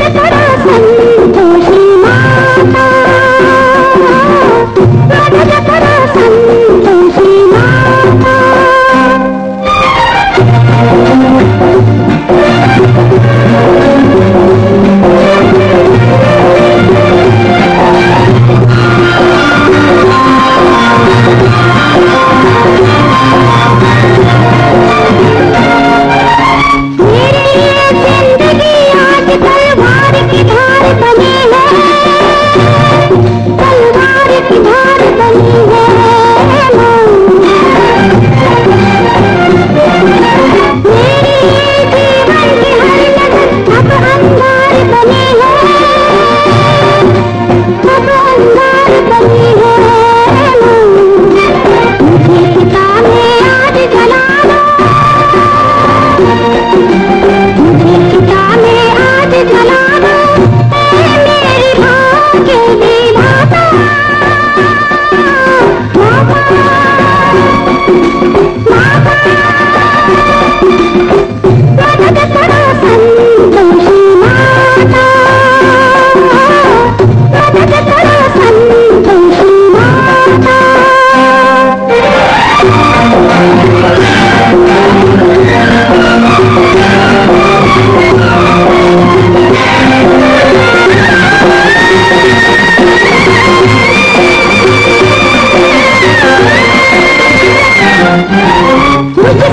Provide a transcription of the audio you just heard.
preparar. Santa! ¡Cuidado!